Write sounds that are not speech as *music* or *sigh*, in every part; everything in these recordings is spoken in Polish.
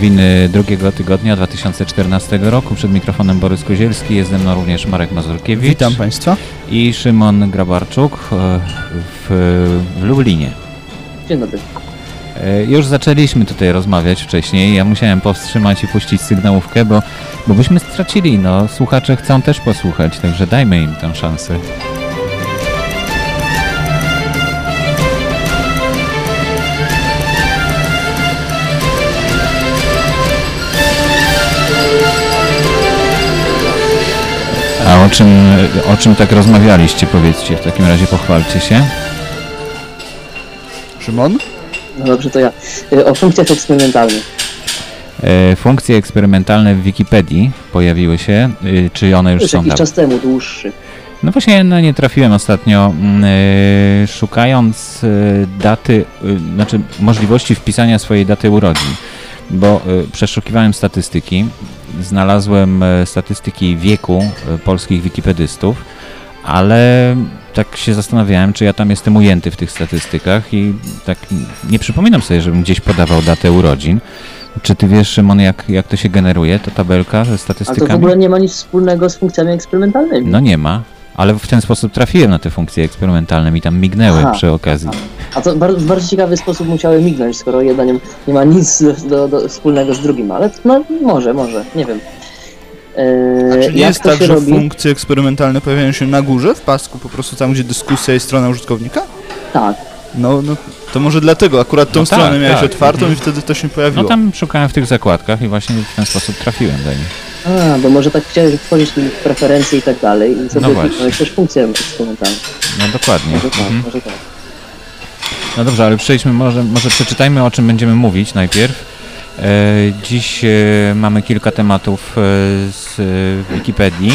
Nowiny drugiego tygodnia 2014 roku. Przed mikrofonem Borys Kozielski, jest ze mną również Marek Mazurkiewicz. Witam Państwa. I Szymon Grabarczuk e, w, w Lublinie. Dzień dobry. E, już zaczęliśmy tutaj rozmawiać wcześniej. Ja musiałem powstrzymać i puścić sygnałówkę, bo, bo byśmy stracili. No, słuchacze chcą też posłuchać, także dajmy im tę szansę. A o czym, o czym tak rozmawialiście, powiedzcie, w takim razie pochwalcie się. Szymon? No dobrze, to ja. Y, O funkcjach eksperymentalnych. E, funkcje eksperymentalne w Wikipedii pojawiły się, y, czy one już Już są jakiś tam? czas temu, dłuższy. No właśnie na nie trafiłem ostatnio, mm, e, szukając e, daty, e, znaczy możliwości wpisania swojej daty urodzin, bo e, przeszukiwałem statystyki, znalazłem e, statystyki wieku e, polskich wikipedystów, ale tak się zastanawiałem, czy ja tam jestem ujęty w tych statystykach i tak nie przypominam sobie, żebym gdzieś podawał datę urodzin. Czy ty wiesz, Szymon, jak, jak to się generuje, ta tabelka ze Ale to w statystykami? ogóle nie ma nic wspólnego z funkcjami eksperymentalnymi. No nie ma, ale w ten sposób trafiłem na te funkcje eksperymentalne, mi tam mignęły Aha, przy okazji. A to bar- w bardzo ciekawy sposób musiały mignąć, skoro jedna nie, nie ma nic do, do, do wspólnego z drugim, ale no może, może, nie wiem. Eee, A czy nie jest tak, że robi? funkcje eksperymentalne pojawiają się na górze, w pasku, po prostu tam, gdzie dyskusja i strona użytkownika? Tak. No, no to może dlatego akurat tą No tak, stronę miałeś tak. otwartą Mhm. i wtedy to się pojawiło. No tam szukałem w tych zakładkach i właśnie w ten sposób trafiłem do nich. A, bo może tak chciałeś wchodzić w preferencje i tak dalej i sobie No właśnie. kliknąłeś też funkcje eksperymentalne. No dokładnie. Może tak, Mhm. może tak. No dobrze, ale przejdźmy, może, może przeczytajmy o czym będziemy mówić najpierw. E, dziś e, mamy kilka tematów e, z e, Wikipedii.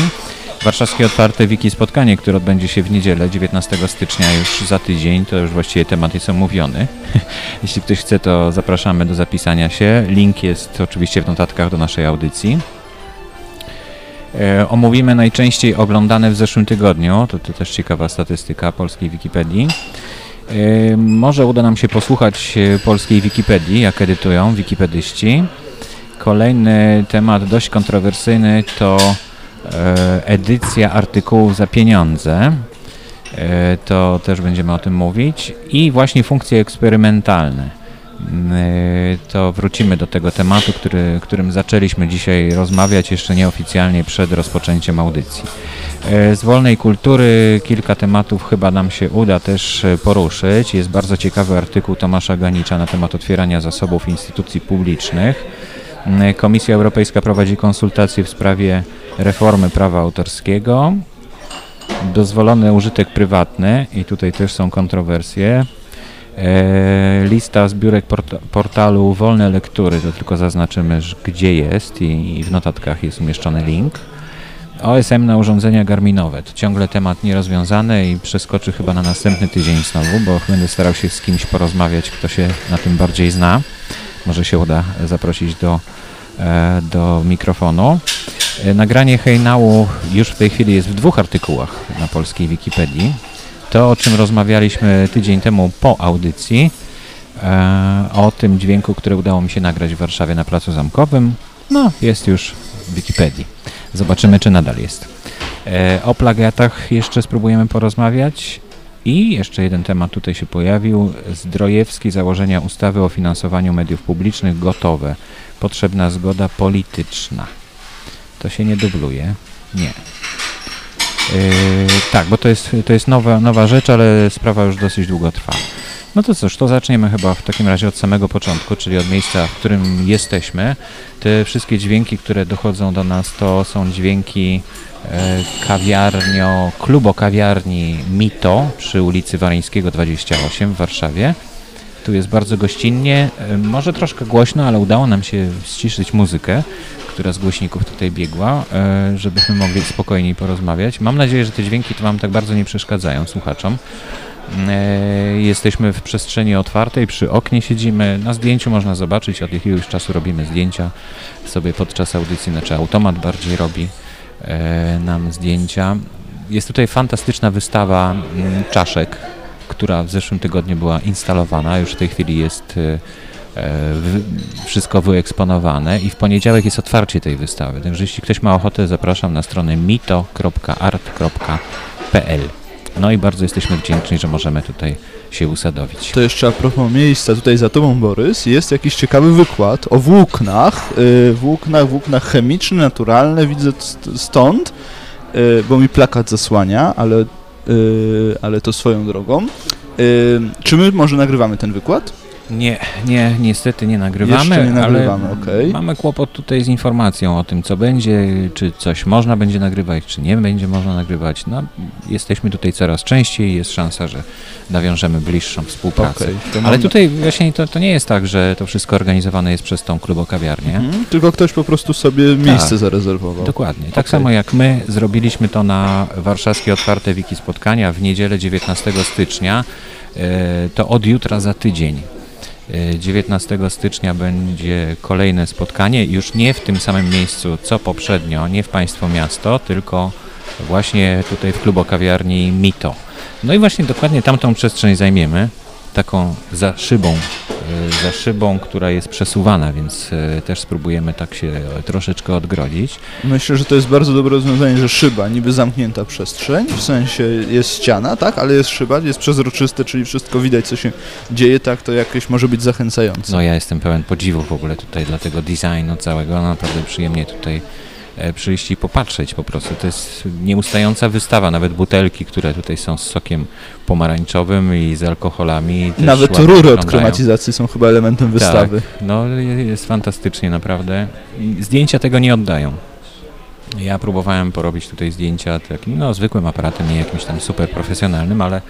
Warszawskie Otwarte Wiki Spotkanie, które odbędzie się w niedzielę, 19 stycznia, już za tydzień, to już właściwie temat jest omówiony. *laughs* Jeśli ktoś chce, to zapraszamy do zapisania się. Link jest oczywiście w notatkach do naszej audycji. E, omówimy najczęściej oglądane w zeszłym tygodniu, to, to też ciekawa statystyka polskiej Wikipedii. E, Może uda nam się posłuchać e, polskiej Wikipedii, jak edytują wikipedyści. Kolejny temat dość kontrowersyjny to edycja artykułów za pieniądze. To też będziemy o tym mówić. I właśnie funkcje eksperymentalne. E, To wrócimy do tego tematu, który, którym zaczęliśmy dzisiaj rozmawiać jeszcze nieoficjalnie przed rozpoczęciem audycji. E, Z wolnej kultury kilka tematów chyba nam się uda też e, poruszyć. Jest bardzo ciekawy artykuł Tomasza Ganicza na temat otwierania zasobów instytucji publicznych. Komisja Europejska prowadzi konsultacje w sprawie reformy prawa autorskiego. Dozwolony użytek prywatny i tutaj też są kontrowersje. E, lista zbiórek porta, portalu Wolne Lektury, to tylko zaznaczymy, gdzie jest i, i w notatkach jest umieszczony link. OSM na urządzenia garminowe. To ciągle temat nierozwiązany i przeskoczy chyba na następny tydzień znowu, bo będę starał się z kimś porozmawiać, kto się na tym bardziej zna. Może się uda zaprosić do, e, do mikrofonu. E, Nagranie hejnału już w tej chwili jest w dwóch artykułach na polskiej Wikipedii. To, o czym rozmawialiśmy tydzień temu po audycji, e, o tym dźwięku, który udało mi się nagrać w Warszawie na Placu Zamkowym, no, jest już w Wikipedii. Zobaczymy, czy nadal jest. E, o plagiatach jeszcze spróbujemy porozmawiać. I jeszcze jeden temat tutaj się pojawił. Zdrojewski założenia ustawy o finansowaniu mediów publicznych gotowe. Potrzebna zgoda polityczna. To się nie dubluje. Nie. Yy, tak, bo to jest, to jest nowa, nowa rzecz, ale sprawa już dosyć długo trwa. No to cóż, to zaczniemy chyba w takim razie od samego początku, czyli od miejsca, w którym jesteśmy. Te wszystkie dźwięki, które dochodzą do nas, to są dźwięki e, kawiarnio, klubo kawiarni Mito przy ulicy Waryńskiego 28 w Warszawie. Tu jest bardzo gościnnie, e, może troszkę głośno, ale udało nam się ściszyć muzykę, która z głośników tutaj biegła, e, żebyśmy mogli spokojniej porozmawiać. Mam nadzieję, że te dźwięki to Wam tak bardzo nie przeszkadzają słuchaczom. E, Jesteśmy w przestrzeni otwartej, przy oknie siedzimy. Na zdjęciu można zobaczyć, od jakiegoś czasu robimy zdjęcia sobie podczas audycji, znaczy automat bardziej robi nam zdjęcia. Jest tutaj fantastyczna wystawa mm, czaszek, która w zeszłym tygodniu była instalowana, już w tej chwili jest e, wy, wszystko wyeksponowane i w poniedziałek jest otwarcie tej wystawy. Także jeśli ktoś ma ochotę, zapraszam na stronę mito.art.pl. No i bardzo jesteśmy wdzięczni, że możemy tutaj się usadowić. To jeszcze a propos miejsca, tutaj za tobą Borys, jest jakiś ciekawy wykład o włóknach, yy, włóknach, włóknach chemiczne, naturalne, widzę st- stąd, yy, bo mi plakat zasłania, ale, ale to swoją drogą. Yy, czy my może nagrywamy ten wykład? Nie, nie, niestety nie nagrywamy, Jeszcze nie nagrywamy, ale okej. mamy kłopot tutaj z informacją o tym, co będzie, czy coś można będzie nagrywać, czy nie będzie można nagrywać. No, jesteśmy tutaj coraz częściej, jest szansa, że nawiążemy bliższą współpracę. Okej, to Ale mam- tutaj właśnie to, to nie jest tak, że to wszystko organizowane jest przez tą klubokawiarnię. Mhm, tylko ktoś po prostu sobie miejsce zarezerwował. Dokładnie. Tak Okej. samo jak my zrobiliśmy to na warszawskie otwarte wiki spotkania w niedzielę 19 stycznia, e, to od jutra za tydzień. E, 19 stycznia będzie kolejne spotkanie, już nie w tym samym miejscu co poprzednio, nie w Państwo Miasto, tylko właśnie tutaj w klubokawiarni Mito. No i właśnie dokładnie tamtą przestrzeń zajmiemy, taką za szybą, e, za szybą, która jest przesuwana, więc e, też spróbujemy tak się troszeczkę odgrodzić. Myślę, że to jest bardzo dobre rozwiązanie, że szyba, niby zamknięta przestrzeń, w sensie jest ściana, tak, ale jest szyba, jest przezroczyste, czyli wszystko widać, co się dzieje, tak, to jakieś może być zachęcające. No ja jestem pełen podziwu w ogóle tutaj dla tego designu całego, naprawdę przyjemnie tutaj przyjść i popatrzeć po prostu. To jest nieustająca wystawa, nawet butelki, które tutaj są z sokiem pomarańczowym i z alkoholami. Nawet rury od klimatyzacji są chyba elementem wystawy. No je- jest fantastycznie naprawdę. Zdjęcia tego nie oddają. Ja próbowałem porobić tutaj zdjęcia takim no, zwykłym aparatem, nie jakimś tam super profesjonalnym, ale,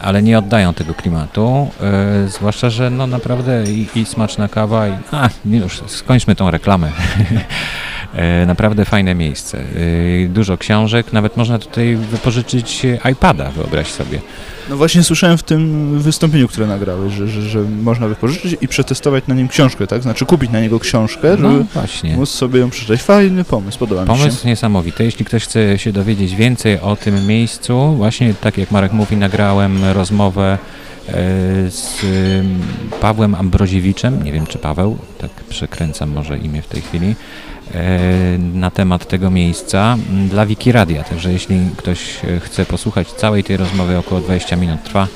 ale nie oddają tego klimatu. E, zwłaszcza, że no naprawdę i, i smaczna kawa i a, już skończmy tą reklamę. *laughs* E, Naprawdę fajne miejsce. E, Dużo książek, nawet można tutaj wypożyczyć iPada, wyobraź sobie. No właśnie słyszałem w tym wystąpieniu, które nagrałeś, że, że, że można wypożyczyć i przetestować na nim książkę, tak? Znaczy kupić na niego książkę, żeby No właśnie. móc sobie ją przeczytać. Fajny pomysł, podoba mi się. Pomysł niesamowity. Jeśli ktoś chce się dowiedzieć więcej o tym miejscu, właśnie tak jak Marek mówi, nagrałem rozmowę e, z ym, Pawłem Ambroziewiczem, nie wiem czy Paweł, tak przekręcam może imię w tej chwili, na temat tego miejsca dla Wikiradia. Także jeśli ktoś e, chce posłuchać całej tej rozmowy, około 20 minut trwa,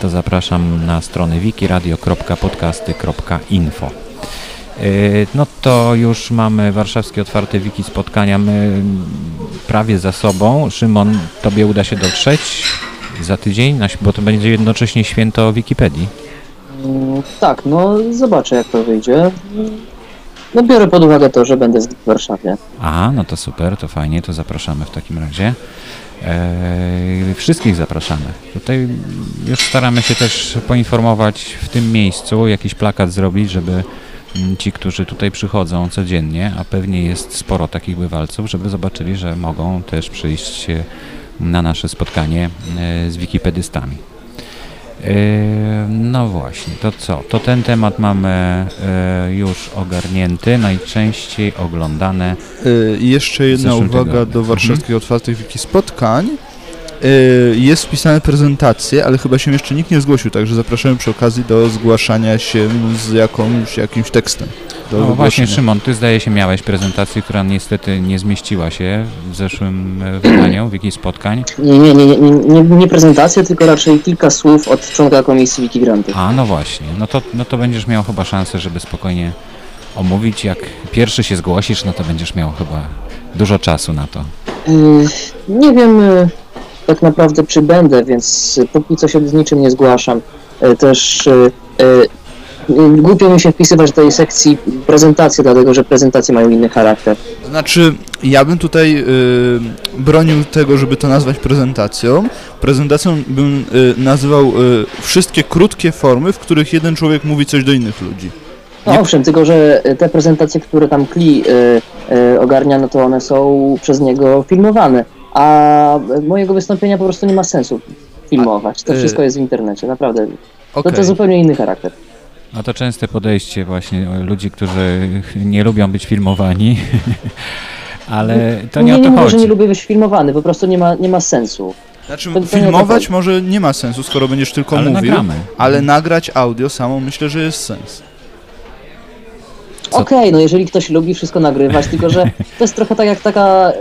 to zapraszam na stronę wikiradio.podcasty.info. Yy, No to już mamy warszawskie otwarte wiki spotkania my prawie za sobą. Szymon, tobie uda się dotrzeć za tydzień, bo to będzie jednocześnie święto Wikipedii. Mm, Tak, no zobaczę jak to wyjdzie. No biorę pod uwagę to, że będę w Warszawie. Aha, no to super, to fajnie, to zapraszamy w takim razie. Eee, wszystkich zapraszamy. Tutaj już staramy się też poinformować w tym miejscu, jakiś plakat zrobić, żeby mm, ci, którzy tutaj przychodzą codziennie, a pewnie jest sporo takich bywalców, żeby zobaczyli, że mogą też przyjść e, na nasze spotkanie e, z wikipedystami. E, No właśnie, to co? To ten temat mamy e, już ogarnięty, najczęściej oglądane Y, I jeszcze jedna uwaga tygodniu. do Mhm. warszawskich otwartych wiki spotkań. Jest wpisane prezentacje, ale chyba się jeszcze nikt nie zgłosił, także zapraszamy przy okazji do zgłaszania się z jakąś, jakimś tekstem. No właśnie. Szymon, ty zdaje się miałeś prezentację, która niestety nie zmieściła się w zeszłym e, wydaniu wiki spotkań. Nie, nie, nie, nie, nie, nie prezentację, tylko raczej kilka słów od członka komisji Wikigranty. A, no właśnie, no to, no to będziesz miał chyba szansę, żeby spokojnie omówić. Jak pierwszy się zgłosisz, no to będziesz miał chyba dużo czasu na to. Y, Nie wiem y, tak naprawdę czy będę, więc póki co się z niczym nie zgłaszam. Y, Też głupio mi się wpisywać do tej sekcji prezentacji, dlatego że prezentacje mają inny charakter. Znaczy, ja bym tutaj y, bronił tego, żeby to nazwać prezentacją. Prezentacją bym y, nazywał y, wszystkie krótkie formy, w których jeden człowiek mówi coś do innych ludzi. No Nie- owszem, tylko że y, te prezentacje, które tam Kli y, y, ogarnia, no to one są przez niego filmowane, a mojego wystąpienia po prostu nie ma sensu filmować. To wszystko jest w internecie, naprawdę. To, Okej. to zupełnie inny charakter. No to częste podejście właśnie ludzi, którzy *laughs* nie lubią być filmowani, *laughs* ale to nie, nie, o to mówię, chodzi. że nie lubię być filmowany, po prostu nie ma, nie ma sensu. Znaczy, To- to nie filmować chodzi. może nie ma sensu, skoro będziesz tylko ale mówił, nagramy. ale nagrać audio samo myślę, że jest sens. Okej, no jeżeli ktoś lubi wszystko nagrywać, tylko że to jest trochę tak jak taka,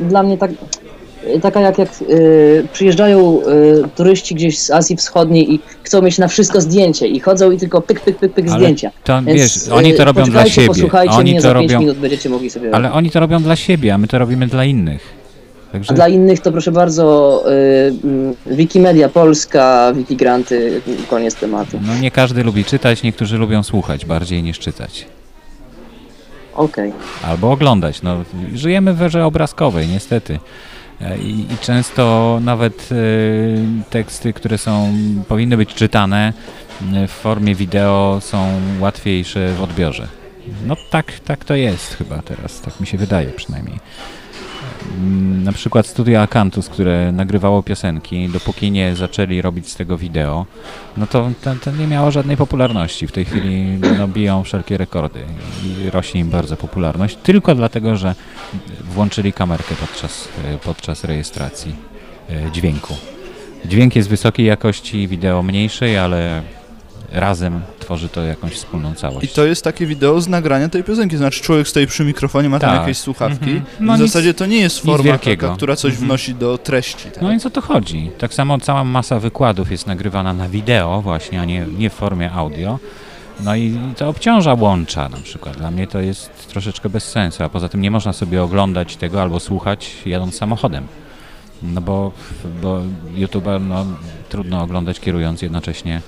y, dla mnie tak, taka jak, jak y, przyjeżdżają y, turyści gdzieś z Azji Wschodniej i chcą mieć na wszystko zdjęcie i chodzą i tylko pyk, pyk, pyk, pyk Ale zdjęcia. to, Więc, wiesz, oni to y, robią dla siebie. Posłuchajcie Oni mnie, to za 5 robią, minut będziecie mogli sobie ale oni to robią dla siebie, a my to robimy dla innych. Także A dla innych to proszę bardzo y, mm, Wikimedia Polska, Wikigranty, koniec tematu. no nie każdy lubi czytać, niektórzy lubią słuchać bardziej niż czytać. Okej. Albo oglądać. No, żyjemy w erze obrazkowej, niestety. E, I, I często nawet e, teksty, które są, powinny być czytane e, w formie wideo są łatwiejsze w odbiorze. No tak, tak to jest chyba teraz, tak mi się wydaje przynajmniej. Mm, Na przykład studio Akantus, które nagrywało piosenki, dopóki nie zaczęli robić z tego wideo, no to, to, to nie miało żadnej popularności. W tej chwili no, biją wszelkie rekordy i rośnie im bardzo popularność, tylko dlatego, że włączyli kamerkę podczas, e, podczas rejestracji e, dźwięku. Dźwięk jest wysokiej jakości, wideo mniejszej, ale razem tworzy to jakąś wspólną całość. I to jest takie wideo z nagrania tej piosenki, znaczy człowiek stoi przy mikrofonie, ma tam Tak. jakieś słuchawki. Mhm. i No w nic- zasadzie to nie jest forma taka, która coś Mhm. wnosi do treści. Tak? No i co to chodzi? Tak samo cała masa wykładów jest nagrywana na wideo właśnie, a nie, nie w formie audio. No i to obciąża łącza na przykład. Dla mnie to jest troszeczkę bez sensu, a poza tym nie można sobie oglądać tego albo słuchać jadąc samochodem. No bo, bo YouTube'a no, trudno oglądać kierując jednocześnie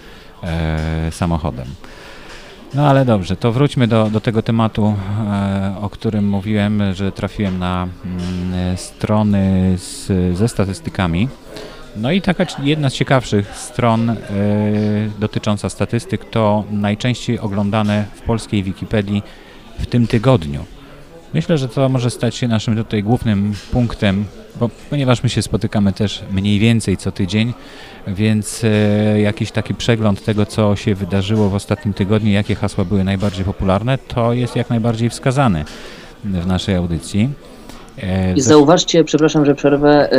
e, samochodem. No ale dobrze, to wróćmy do, do tego tematu, e, o którym mówiłem, że trafiłem na mm, strony z, ze statystykami. No i taka jedna z ciekawszych stron e, dotycząca statystyk to najczęściej oglądane w polskiej Wikipedii w tym tygodniu. Myślę, że to może stać się naszym tutaj głównym punktem, bo ponieważ my się spotykamy też mniej więcej co tydzień, więc e, jakiś taki przegląd tego, co się wydarzyło w ostatnim tygodniu, jakie hasła były najbardziej popularne, to jest jak najbardziej wskazany w naszej audycji. E, I zauważcie, przepraszam, że przerwę,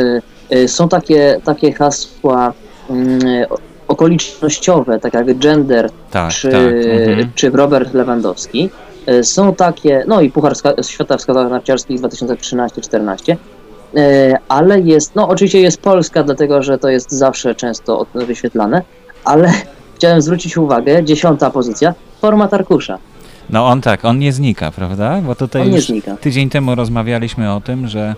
y, y, są takie, takie hasła o- okolicznościowe, tak jak gender tak, czy, tak. Mhm. czy Robert Lewandowski. Y, Są takie, no i Puchar Świata w skokach narciarskich 2013-14, y, ale jest, no oczywiście jest Polska, dlatego że to jest zawsze często od- wyświetlane, ale *laughs* chciałem zwrócić uwagę, dziesiąta pozycja, format arkusza, No on tak, on nie znika, prawda? Bo tutaj on nie już znika. tydzień temu rozmawialiśmy o tym, że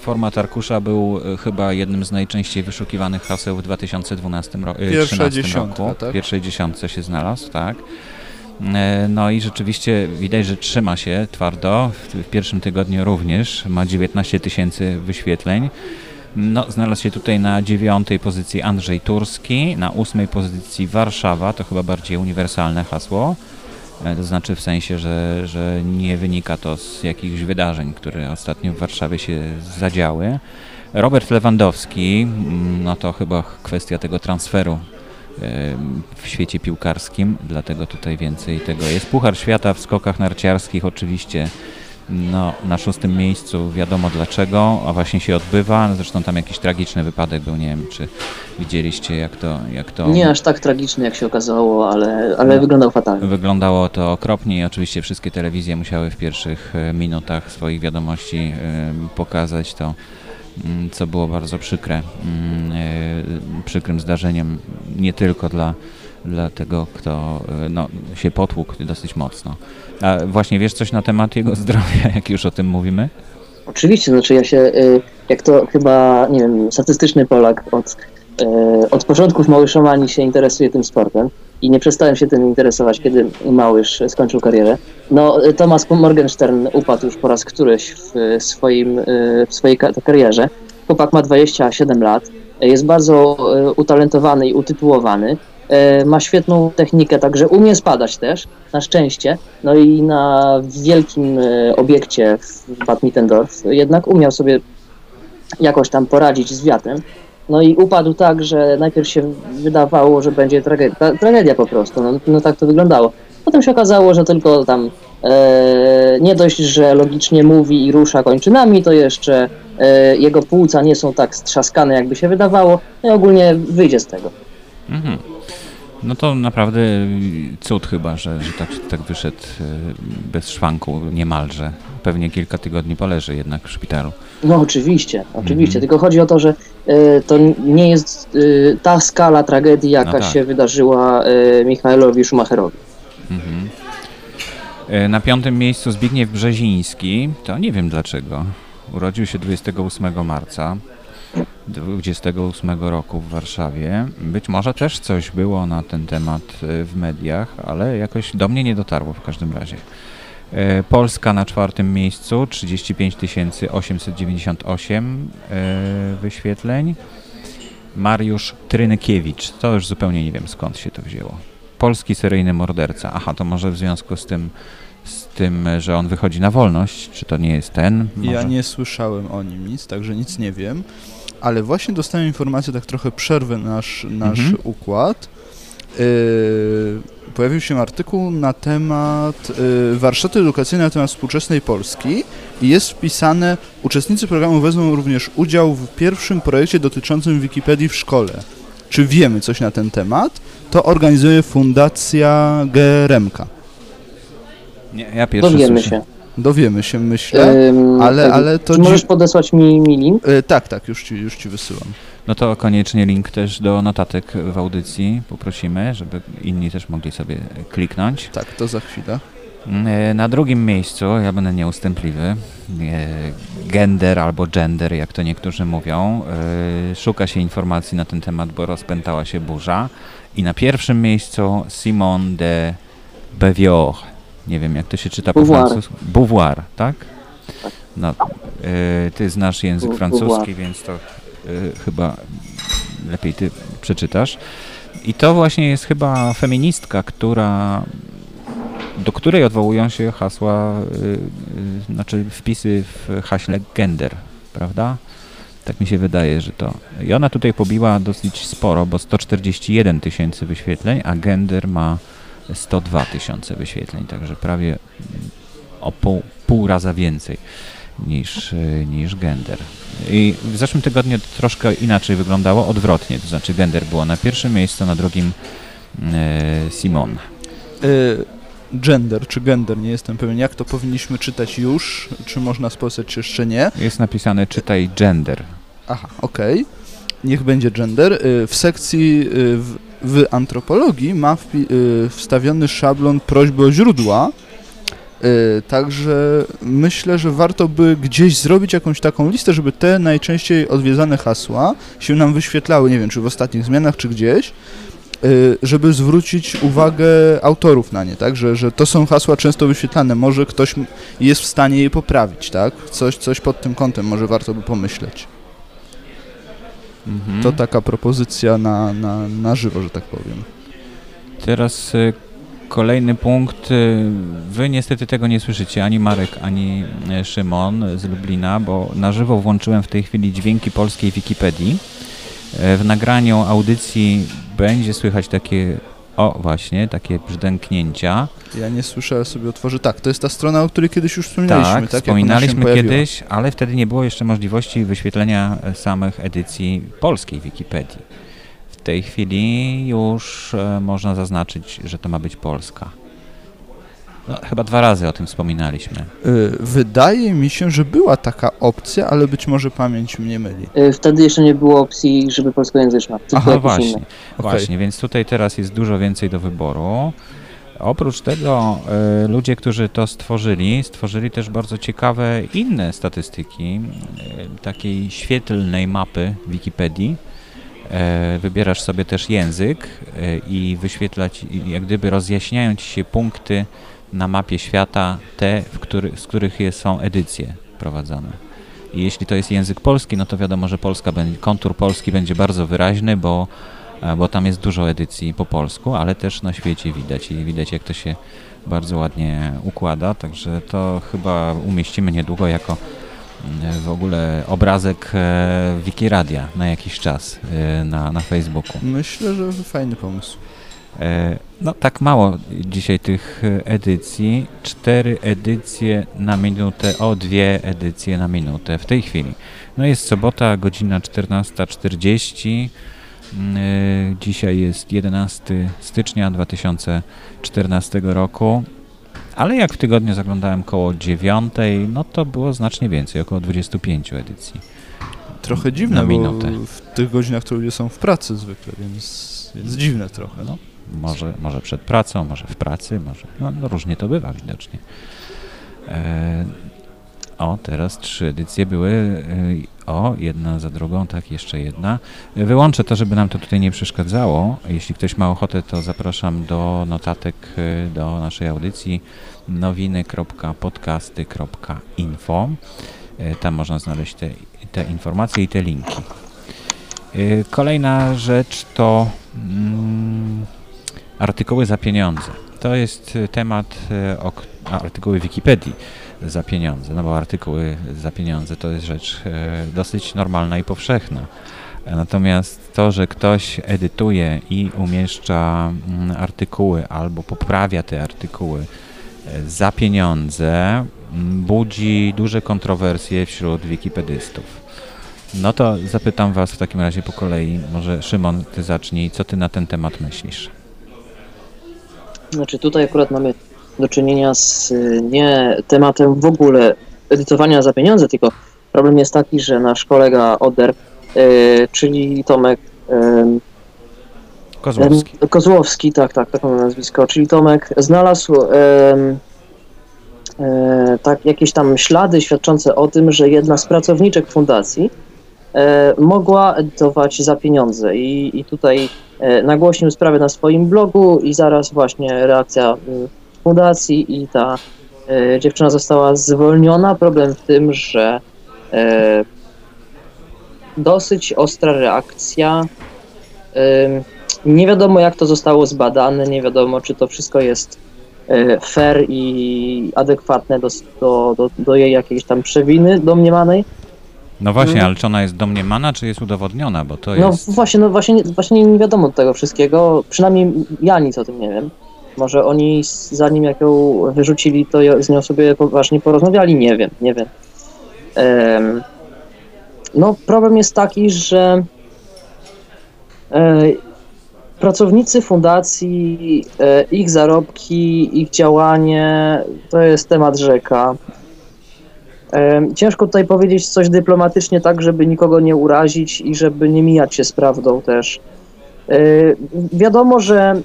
format arkusza był e, chyba jednym z najczęściej wyszukiwanych haseł w 2012 ro- e, Pierwsza 13 dziesiątka, roku. tak? W pierwszej dziesiątce się znalazł, tak. E, No i rzeczywiście widać, że trzyma się twardo. W, pierwszym tygodniu również ma 19 tysięcy wyświetleń. No, znalazł się tutaj na dziewiątej pozycji Andrzej Turski, na ósmej pozycji Warszawa, to chyba bardziej uniwersalne hasło. E, To znaczy w sensie, że, że nie wynika to z jakichś wydarzeń, które ostatnio w Warszawie się zadziały. Robert Lewandowski, mm, no to chyba kwestia tego transferu w świecie piłkarskim, dlatego tutaj więcej tego jest. Puchar Świata w skokach narciarskich oczywiście no, na szóstym miejscu, wiadomo dlaczego, a właśnie się odbywa. Zresztą tam jakiś tragiczny wypadek był, nie wiem czy widzieliście jak to, jak to Nie aż tak tragiczny, jak się okazało, ale, ale No. wyglądał fatalnie. Wyglądało to okropnie i oczywiście wszystkie telewizje musiały w pierwszych e, minutach swoich wiadomości e, pokazać to, co było bardzo przykre, mm, e, przykrym zdarzeniem nie tylko dla, dla tego, kto e, no, się potłukł dosyć mocno. A właśnie wiesz coś na temat jego *laughs* zdrowia, jak już o tym mówimy? Oczywiście, znaczy ja się, y, jak to chyba, nie wiem, statystyczny Polak od, y, od początków Małyszomani się interesuje tym sportem i nie przestałem się tym interesować, kiedy Małysz skończył karierę. No, y, Thomas Morgenstern upadł już po raz któryś w y, swoim, w swojej ka- karierze. Chłopak ma 27 lat, jest bardzo utalentowany i utytułowany, ma świetną technikę, także umie spadać też, na szczęście. No i na wielkim e, obiekcie w Bad Mittendorf jednak umiał sobie jakoś tam poradzić z wiatrem. No i upadł tak, że najpierw się wydawało, że będzie tragedia, tra- tragedia po prostu. No, no tak to wyglądało. Potem się okazało, że tylko tam e, nie dość, że logicznie mówi i rusza kończynami, to jeszcze e, jego płuca nie są tak strzaskane, jakby się wydawało. No i ogólnie wyjdzie z tego. Mhm. No to naprawdę cud chyba, że, że tak, tak wyszedł y, bez szwanku niemalże. Pewnie kilka tygodni poleży jednak w szpitalu. No oczywiście, oczywiście, Mhm. tylko chodzi o to, że e, to nie jest e, ta skala tragedii, jaka No tak. się wydarzyła e, Michaelowi Schumacherowi. Mhm. Na piątym miejscu Zbigniew Brzeziński. To nie wiem dlaczego. Urodził się 28 marca 28 roku w Warszawie. Być może też coś było na ten temat w mediach, ale jakoś do mnie nie dotarło w każdym razie. E, Polska na czwartym miejscu 35 898 e, wyświetleń. Mariusz Trynkiewicz. To już zupełnie nie wiem skąd się to wzięło. Polski seryjny morderca. Aha, to może w związku z tym, z tym, że on wychodzi na wolność, czy to nie jest ten? Może? Ja nie słyszałem o nim nic, także nic nie wiem. Ale właśnie dostałem informację, tak trochę przerwę nasz, nasz Mhm. układ. Yy, pojawił się artykuł na temat yy, warsztaty edukacyjne na temat współczesnej Polski i jest wpisane, uczestnicy programu wezmą również udział w pierwszym projekcie dotyczącym Wikipedii w szkole. Czy wiemy coś na ten temat? To organizuje Fundacja GRMK. Nie, ja pierwszy Dowiemy słyszę. się. Dowiemy się, myślę. Ym, ale- tak, ale to czy możesz podesłać mi, mi link? Yy, tak, tak, już ci, już ci wysyłam. No to koniecznie link też do notatek w audycji poprosimy, żeby inni też mogli sobie kliknąć. Tak, to za chwilę. E, Na drugim miejscu, ja będę nieustępliwy, e, gender albo gender, jak to niektórzy mówią. E, Szuka się informacji na ten temat, bo rozpętała się burza. I na pierwszym miejscu Simone de Beauvoir. Nie wiem, jak to się czyta po Beauvoir. francusku. Beauvoir, tak? No, ty znasz język francuski, więc to chyba lepiej ty przeczytasz. I to właśnie jest chyba feministka, która do której odwołują się hasła, y, y, znaczy wpisy w haśle gender, prawda? Tak mi się wydaje, że to. I ona tutaj pobiła dosyć sporo, bo 141 tysięcy wyświetleń, a gender ma 102 tysiące wyświetleń, także prawie o pół, pół raza więcej niż, y, niż gender. I w zeszłym tygodniu troszkę inaczej wyglądało, odwrotnie, to znaczy gender było na pierwszym miejscu, na drugim y, Simon. Y, gender czy gender, nie jestem pewien, jak to powinniśmy czytać już, czy można spostrzec, czy jeszcze nie. Jest napisane czytaj gender. Aha, okej. Niech będzie gender. W sekcji w, w antropologii ma wpi- wstawiony szablon prośby o źródła. Y, Także myślę, że warto by gdzieś zrobić jakąś taką listę, żeby te najczęściej odwiedzane hasła się nam wyświetlały, nie wiem, czy w ostatnich zmianach, czy gdzieś, y, żeby zwrócić uwagę autorów na nie, tak, że, że to są hasła często wyświetlane, może ktoś jest w stanie je poprawić, tak, coś, coś pod tym kątem może warto by pomyśleć. Mhm. To taka propozycja na, na, na żywo, że tak powiem. Teraz y, kolejny punkt. y, Wy niestety tego nie słyszycie, ani Marek, ani y, Szymon z Lublina, bo na żywo włączyłem w tej chwili dźwięki polskiej Wikipedii. E, W nagraniu audycji będzie słychać takie, o właśnie, takie brzdęknięcia. Ja nie słyszę, ale sobie otworzę. Tak, to jest ta strona, o której kiedyś już wspominaliśmy. Tak, Tak, wspominaliśmy kiedyś, ale wtedy nie było jeszcze możliwości wyświetlenia e, samych edycji polskiej Wikipedii. W tej chwili już e, można zaznaczyć, że to ma być polska. No, chyba dwa razy o tym wspominaliśmy. Y, Wydaje mi się, że była taka opcja, ale być może pamięć mnie myli. Y, Wtedy jeszcze nie było opcji, żeby polskojęzyczna, Aha, właśnie, inne. właśnie, więc tutaj teraz jest dużo więcej do wyboru. Oprócz tego e, ludzie, którzy to stworzyli, stworzyli też bardzo ciekawe inne statystyki e, takiej świetlnej mapy Wikipedii. E, wybierasz sobie też język e, i wyświetlać, jak gdyby rozjaśniają ci się punkty na mapie świata, te, który, z których są edycje prowadzone. I jeśli to jest język polski, no to wiadomo, że Polska będzie, kontur polski będzie bardzo wyraźny, bo e, bo tam jest dużo edycji po polsku, ale też na świecie widać i widać jak to się bardzo ładnie układa, także to chyba umieścimy niedługo jako w ogóle obrazek e, Wikiradia na jakiś czas e, na, na Facebooku. Myślę, że fajny pomysł. E, No tak mało dzisiaj tych e, edycji, cztery edycje na minutę, o dwie edycje na minutę w tej chwili. No jest sobota, godzina 14.40, Y, Dzisiaj jest 11 stycznia 2014 roku, ale jak w tygodniu zaglądałem koło 9, no to było znacznie więcej, około 25 edycji. Trochę dziwne, Na bo minutę. w tych godzinach to ludzie są w pracy zwykle, więc, więc dziwne trochę. No, może, może przed pracą, może w pracy, może. No, no różnie to bywa widocznie. E, o, teraz trzy edycje były. O, jedna za drugą, tak, jeszcze jedna. Wyłączę to, żeby nam to tutaj nie przeszkadzało. Jeśli ktoś ma ochotę, to zapraszam do notatek e, do naszej audycji nowiny.podcasty.info. E, Tam można znaleźć te, te informacje i te linki. E, Kolejna rzecz to mm, artykuły za pieniądze. To jest temat, o, artykuły Wikipedii za pieniądze, no bo artykuły za pieniądze to jest rzecz e, dosyć normalna i powszechna. Natomiast to, że ktoś edytuje i umieszcza mm, artykuły albo poprawia te artykuły e, za pieniądze, m, budzi duże kontrowersje wśród wikipedystów. No to zapytam Was w takim razie po kolei. Może Szymon, Ty zacznij. Co Ty na ten temat myślisz? Znaczy tutaj akurat mamy do czynienia z y, nie tematem w ogóle edytowania za pieniądze, tylko problem jest taki, że nasz kolega Oder, y, czyli Tomek y, Kozłowski. Kozłowski, tak, tak, tak mam na nazwisko, czyli Tomek znalazł e, tak, jakieś tam ślady świadczące o tym, że jedna z pracowniczek fundacji e, mogła edytować za pieniądze i, i tutaj e, nagłośnił sprawę na swoim blogu i zaraz właśnie reakcja fundacji i ta e, dziewczyna została zwolniona. Problem w tym, że e, dosyć ostra reakcja em, nie wiadomo, jak to zostało zbadane, nie wiadomo, czy to wszystko jest e, fair i adekwatne do, do, do, do jej jakiejś tam przewiny domniemanej. No właśnie, Mhm. ale czy ona jest domniemana, czy jest udowodniona? Bo to No jest. właśnie, no właśnie, właśnie nie wiadomo tego wszystkiego, przynajmniej ja nic o tym nie wiem. Może oni zanim jak ją wyrzucili, to z nią sobie poważnie porozmawiali, nie wiem, nie wiem. Em, no problem jest taki, że e, pracownicy fundacji, e, ich zarobki, ich działanie, to jest temat rzeka. Ciężko tutaj powiedzieć coś dyplomatycznie tak, żeby nikogo nie urazić i żeby nie mijać się z prawdą też. E, Wiadomo, że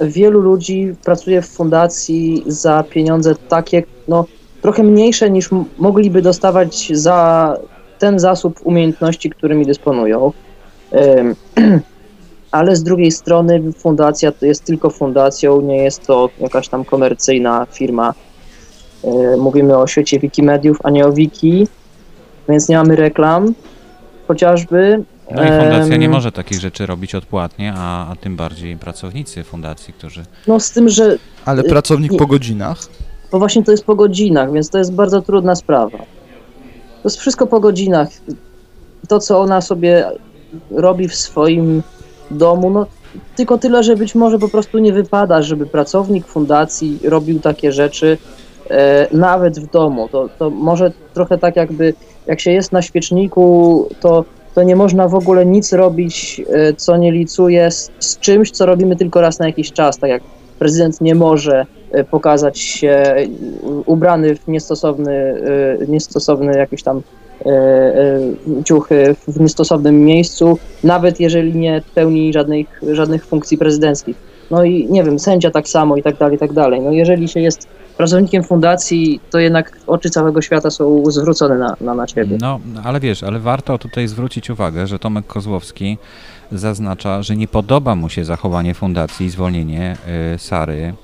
wielu ludzi pracuje w fundacji za pieniądze takie, no trochę mniejsze niż mogliby dostawać za ten zasób umiejętności, którymi dysponują. *clears throat* Ale z drugiej strony fundacja to jest tylko fundacją, nie jest to jakaś tam komercyjna firma. E, Mówimy o świecie Wikimediów, a nie o Wiki, więc nie mamy reklam chociażby. No i fundacja nie może takich rzeczy robić odpłatnie, a, a tym bardziej pracownicy fundacji, którzy. No z tym, że Ale Y, pracownik nie. po godzinach? bo właśnie to jest po godzinach, więc to jest bardzo trudna sprawa. To jest wszystko po godzinach. To, co ona sobie robi w swoim domu, no tylko tyle, że być może po prostu nie wypada, żeby pracownik fundacji robił takie rzeczy e, nawet w domu. To, to może trochę tak jakby, jak się jest na świeczniku, to, to nie można w ogóle nic robić, e, co nie licuje z, z czymś, co robimy tylko raz na jakiś czas, tak jak prezydent nie może e, pokazać się e, ubrany w niestosowny, niestosowny jakiś tam ciuchy w niestosownym miejscu, nawet jeżeli nie pełni żadnych, żadnych funkcji prezydenckich. No i nie wiem, sędzia tak samo i tak dalej, i tak dalej. No jeżeli się jest pracownikiem fundacji, to jednak oczy całego świata są zwrócone na, na, na ciebie. No, ale wiesz, ale warto tutaj zwrócić uwagę, że Tomek Kozłowski zaznacza, że nie podoba mu się zachowanie fundacji i zwolnienie y, Sary,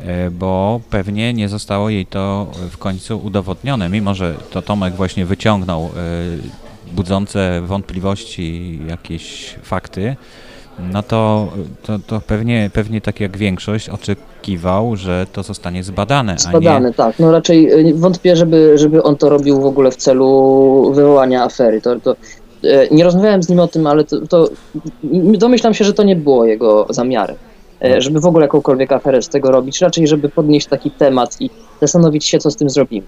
y, bo pewnie nie zostało jej to w końcu udowodnione, mimo że to Tomek właśnie wyciągnął y, budzące wątpliwości jakieś fakty, no to, to, to pewnie, pewnie tak jak większość oczekiwał, że to zostanie zbadane, a nie... Zbadane, tak. No raczej e, wątpię, żeby, żeby on to robił w ogóle w celu wywołania afery. To, to, e, nie rozmawiałem z nim o tym, ale to, to domyślam się, że to nie było jego zamiarem. e, Żeby w ogóle jakąkolwiek aferę z tego robić, raczej żeby podnieść taki temat i zastanowić się, co z tym zrobimy.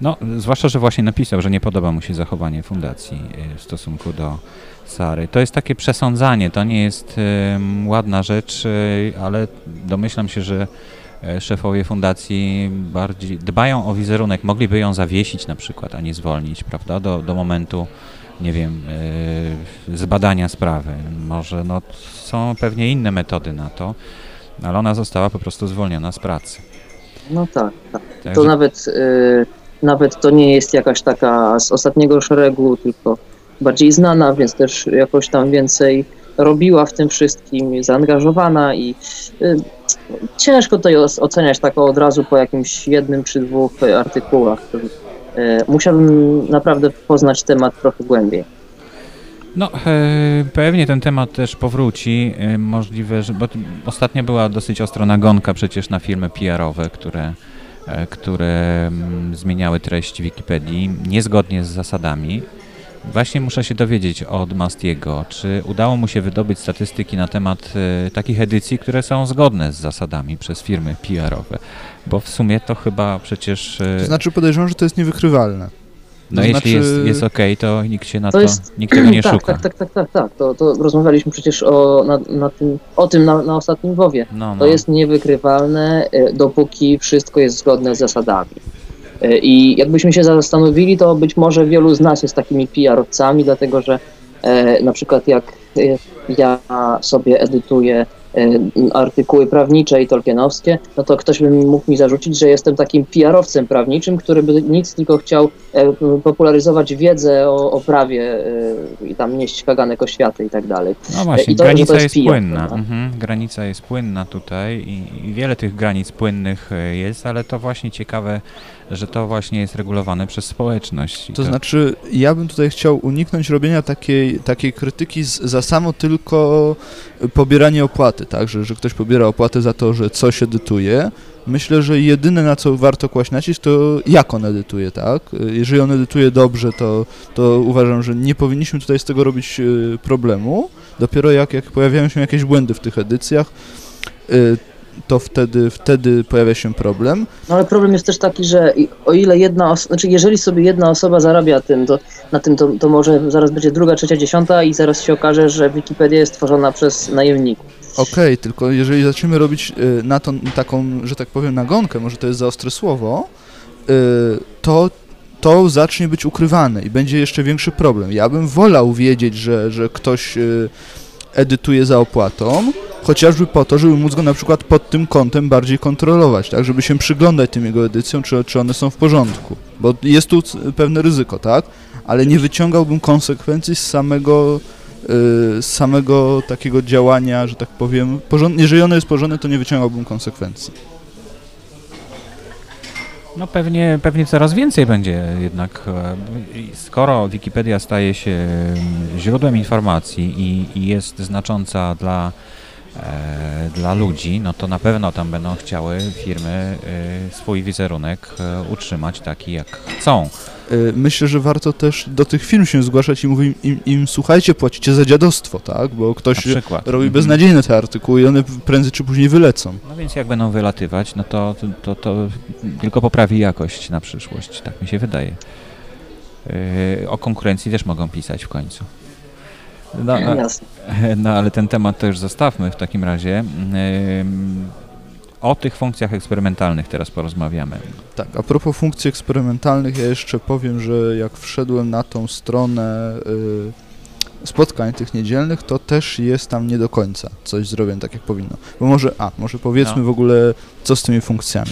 No, zwłaszcza, że właśnie napisał, że nie podoba mu się zachowanie fundacji y, w stosunku do Sary. To jest takie przesądzanie, to nie jest y, ładna rzecz, y, ale domyślam się, że y, szefowie fundacji bardziej dbają o wizerunek, mogliby ją zawiesić na przykład, a nie zwolnić, prawda, do, do momentu, nie wiem, y, zbadania sprawy. Może no, są pewnie inne metody na to, ale ona została po prostu zwolniona z pracy. No tak, tak. Także- To nawet, nawet to nie jest jakaś taka z ostatniego szeregu, tylko bardziej znana, więc też jakoś tam więcej robiła w tym wszystkim, zaangażowana i y, ciężko to oceniać tak od razu po jakimś jednym czy dwóch artykułach. Y, musiałbym naprawdę poznać temat trochę głębiej. No, e, pewnie ten temat też powróci. E, możliwe, że. Bo ostatnio była dosyć ostra nagonka przecież na firmy PR-owe, które, e, które mm, zmieniały treść Wikipedii niezgodnie z zasadami. Właśnie muszę się dowiedzieć od Mastiego, czy udało mu się wydobyć statystyki na temat e, takich edycji, które są zgodne z zasadami przez firmy PR-owe. Bo w sumie to chyba przecież. e, To znaczy podejrzewam, że to jest niewykrywalne. no to jeśli znaczy- jest, jest okej, to nikt się na to, To jest- nikt tego nie *clears throat* tak, szuka. tak, tak, tak, tak, tak. To, to rozmawialiśmy przecież o, na, na tym, o tym na, na ostatnim WoWie. No, To no. jest niewykrywalne, e, dopóki wszystko jest zgodne z zasadami. E, I jakbyśmy się zastanowili, to być może wielu z nas jest takimi PR-owcami, dlatego że e, na przykład jak e, ja sobie edytuję e, artykuły prawnicze i tolkienowskie, no to ktoś by mógł mi zarzucić, że jestem takim PR-owcem prawniczym, który by nic tylko chciał popularyzować wiedzę o, o prawie i tam nieść kaganek oświaty i tak dalej. No właśnie, to- granica jest, jest płynna. Mhm, granica jest płynna tutaj i, i wiele tych granic płynnych jest, ale to właśnie ciekawe, że to właśnie jest regulowane przez społeczność. I To znaczy, ja bym tutaj chciał uniknąć robienia takiej, takiej krytyki z, za samo tylko pobieranie opłaty, tak? Że, że ktoś pobiera opłatę za to, że coś edytuje. Myślę, że jedyne na co warto kłaść nacisk to jak on edytuje, tak? Jeżeli on edytuje dobrze, to, to uważam, że nie powinniśmy tutaj z tego robić e, problemu. Dopiero jak, jak pojawiają się jakieś błędy w tych edycjach, e, to wtedy, wtedy pojawia się problem. No ale problem jest też taki, że o ile jedna osoba, znaczy jeżeli sobie jedna osoba zarabia tym, to, na tym, to, to może zaraz będzie druga, trzecia, dziesiąta i zaraz się okaże, że Wikipedia jest tworzona przez najemników. Okej, tylko jeżeli zaczniemy robić y, na to taką, że tak powiem, nagonkę, może to jest za ostre słowo, y, to to zacznie być ukrywane i będzie jeszcze większy problem. Ja bym wolał wiedzieć, że, że ktoś y, edytuje za opłatą, chociażby po to, żeby móc go na przykład pod tym kątem bardziej kontrolować, tak, żeby się przyglądać tym jego edycjom, czy, czy one są w porządku, bo jest tu pewne ryzyko, tak, ale nie wyciągałbym konsekwencji z samego y, z samego takiego działania, że tak powiem, porząd- jeżeli ono jest porządne, to nie wyciągałbym konsekwencji. No pewnie, pewnie coraz więcej będzie jednak. e, Skoro Wikipedia staje się mm, źródłem informacji i, i jest znacząca dla, dla ludzi, no to na pewno tam będą chciały firmy e, swój wizerunek e, utrzymać taki, jak chcą. Myślę, że warto też do tych firm się zgłaszać i mówić im, im słuchajcie, płacicie za dziadostwo, tak, bo ktoś robi Mhm. beznadziejne te artykuły i one prędzej czy później wylecą. No więc jak będą wylatywać, no to, to, to, tylko poprawi jakość na przyszłość, tak mi się wydaje. O konkurencji też mogą pisać w końcu. No, a, Jasne. *laughs* no ale ten temat to już zostawmy w takim razie. O tych funkcjach eksperymentalnych teraz porozmawiamy. Tak, a propos funkcji eksperymentalnych, ja jeszcze powiem, że jak wszedłem na tą stronę y, spotkań tych niedzielnych, to też jest tam nie do końca coś zrobione tak, jak powinno. Bo może, a, może powiedzmy No. w ogóle, co z tymi funkcjami.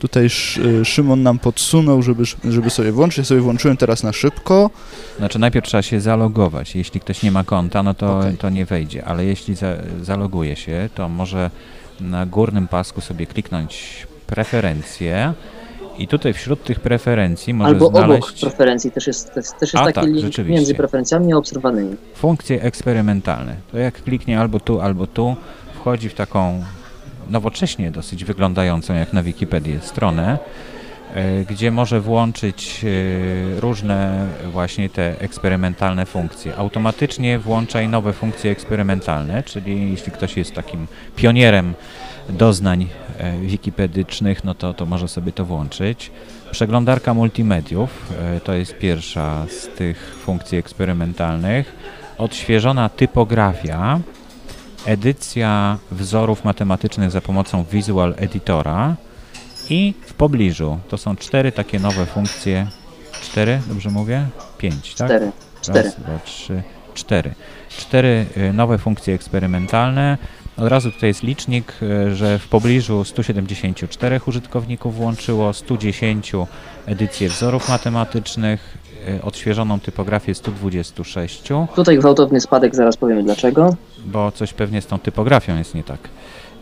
Tutaj y, Szymon nam podsunął, żeby, żeby sobie włączyć. Ja sobie włączyłem teraz na szybko. Znaczy najpierw trzeba się zalogować. Jeśli ktoś nie ma konta, no to, Okej. to nie wejdzie, ale jeśli za, zaloguje się, to może na górnym pasku sobie kliknąć preferencje i tutaj wśród tych preferencji może Albo obok znaleźć preferencji też jest, też, też jest A, taki tak, link między preferencjami a obserwowanymi. funkcje eksperymentalne. To jak kliknie albo tu, albo tu, wchodzi w taką nowocześnie dosyć wyglądającą jak na Wikipedię stronę, e, gdzie może włączyć e, różne właśnie te eksperymentalne funkcje. Automatycznie włączaj nowe funkcje eksperymentalne, czyli jeśli ktoś jest takim pionierem doznań e, wikipedycznych, no to, to może sobie to włączyć. Przeglądarka multimediów to jest pierwsza z tych funkcji eksperymentalnych. Odświeżona typografia, edycja wzorów matematycznych za pomocą Visual Editora i w pobliżu. To są cztery takie nowe funkcje. Cztery, dobrze mówię? Pięć, tak? Cztery. Cztery. Raz, dwa, trzy, cztery. Cztery y, nowe funkcje eksperymentalne. Od razu tutaj jest licznik, y, że w pobliżu 174 użytkowników włączyło, 110 edycję wzorów matematycznych, odświeżoną typografię 126, Tutaj gwałtowny spadek, zaraz powiemy dlaczego. bo coś pewnie z tą typografią jest nie tak.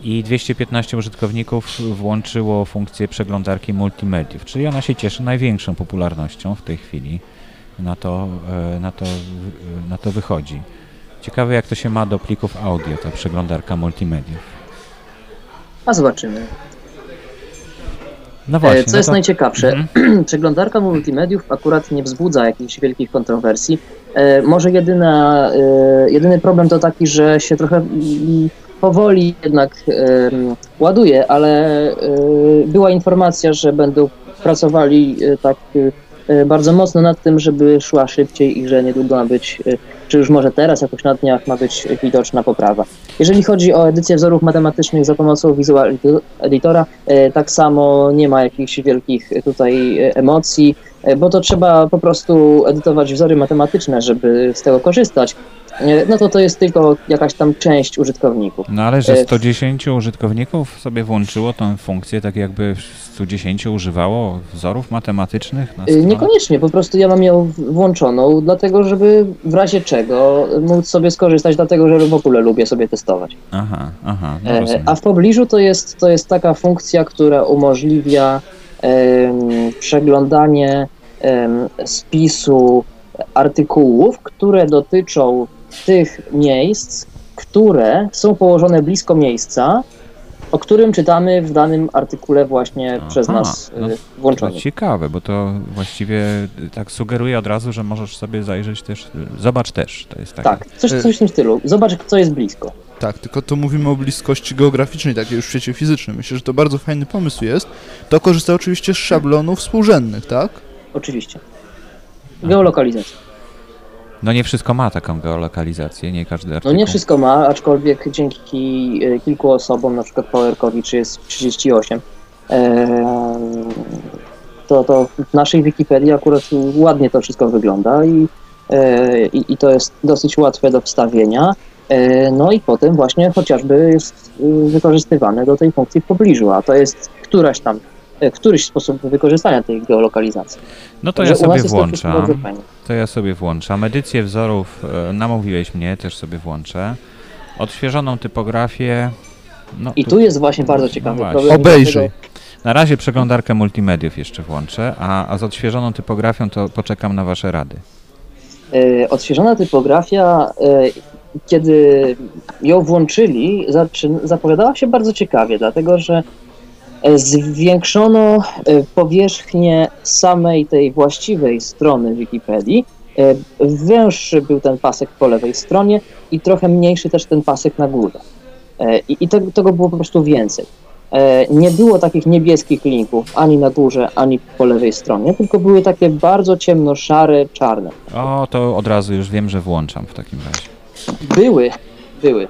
I 215 użytkowników włączyło funkcję przeglądarki multimediów, czyli ona się cieszy największą popularnością w tej chwili. Na to, e, na to, e, na to wychodzi. Ciekawe jak to się ma do plików audio, ta przeglądarka multimediów. A zobaczymy. No E, właśnie. Co no jest to, najciekawsze, Mhm. *clears throat* przeglądarka multimediów akurat nie wzbudza jakichś wielkich kontrowersji. E, może jedyna, e, jedyny problem to taki, że się trochę mm, powoli jednak ładuje, ale była informacja, że będą pracowali tak bardzo mocno nad tym, żeby szła szybciej i że niedługo ma być, czy już może teraz, jakoś na dniach ma być widoczna poprawa. Jeżeli chodzi o edycję wzorów matematycznych za pomocą Visual Editora, e, tak samo nie ma jakichś wielkich tutaj e, emocji, bo to trzeba po prostu edytować wzory matematyczne, żeby z tego korzystać. E, No to to jest tylko jakaś tam część użytkowników. No ale że e, 110 użytkowników sobie włączyło tą funkcję, tak jakby 110 używało wzorów matematycznych na E? Niekoniecznie, po prostu ja mam ją włączoną, dlatego żeby w razie czego móc sobie skorzystać, dlatego że w ogóle lubię sobie testować. Aha, aha, no E. A w pobliżu to jest, to jest taka funkcja, która umożliwia przeglądanie spisu artykułów, które dotyczą tych miejsc, które są położone blisko miejsca, o którym czytamy w danym artykule właśnie Aha, przez nas no To włączonym. ciekawe, bo to właściwie tak sugeruje od razu, że możesz sobie zajrzeć też, zobacz też, to jest takie. Tak, coś, coś w tym stylu. Zobacz, co jest blisko. Tak, tylko to mówimy o bliskości geograficznej, takiej już w świecie fizycznym. Myślę, że to bardzo fajny pomysł jest. To korzysta oczywiście z szablonów współrzędnych, tak? Oczywiście. Geolokalizacja. No nie wszystko ma taką geolokalizację, nie każdy No artykuł. nie wszystko ma, aczkolwiek dzięki e, kilku osobom, na przykład Powerkowi, czy jest 38, e, to, to w naszej Wikipedii akurat ładnie to wszystko wygląda i, e, i, i to jest dosyć łatwe do wstawienia. No i potem właśnie chociażby jest wykorzystywane do tej funkcji w pobliżu, a to jest któraś tam, któryś sposób wykorzystania tej geolokalizacji. No to Także ja sobie włączam. To ja sobie włączam. Edycję wzorów e, namówiłeś mnie, też sobie włączę. Odświeżoną typografię. No, I tu jest właśnie bardzo ciekawy właśnie. problem. Obejrzyj. Na razie przeglądarkę multimediów jeszcze włączę, a, a z odświeżoną typografią to poczekam na Wasze rady. E, Odświeżona typografia, e, kiedy ją włączyli, zaczyn- zapowiadała się bardzo ciekawie, dlatego że e, zwiększono e, powierzchnię samej tej właściwej strony Wikipedii. E, Węższy był ten pasek po lewej stronie i trochę mniejszy też ten pasek na górze. E, I, i tego, tego było po prostu więcej. E, Nie było takich niebieskich linków ani na górze, ani po lewej stronie, tylko były takie bardzo ciemno-szare, czarne. O, to od razu już wiem, że włączam w takim razie. Były, były.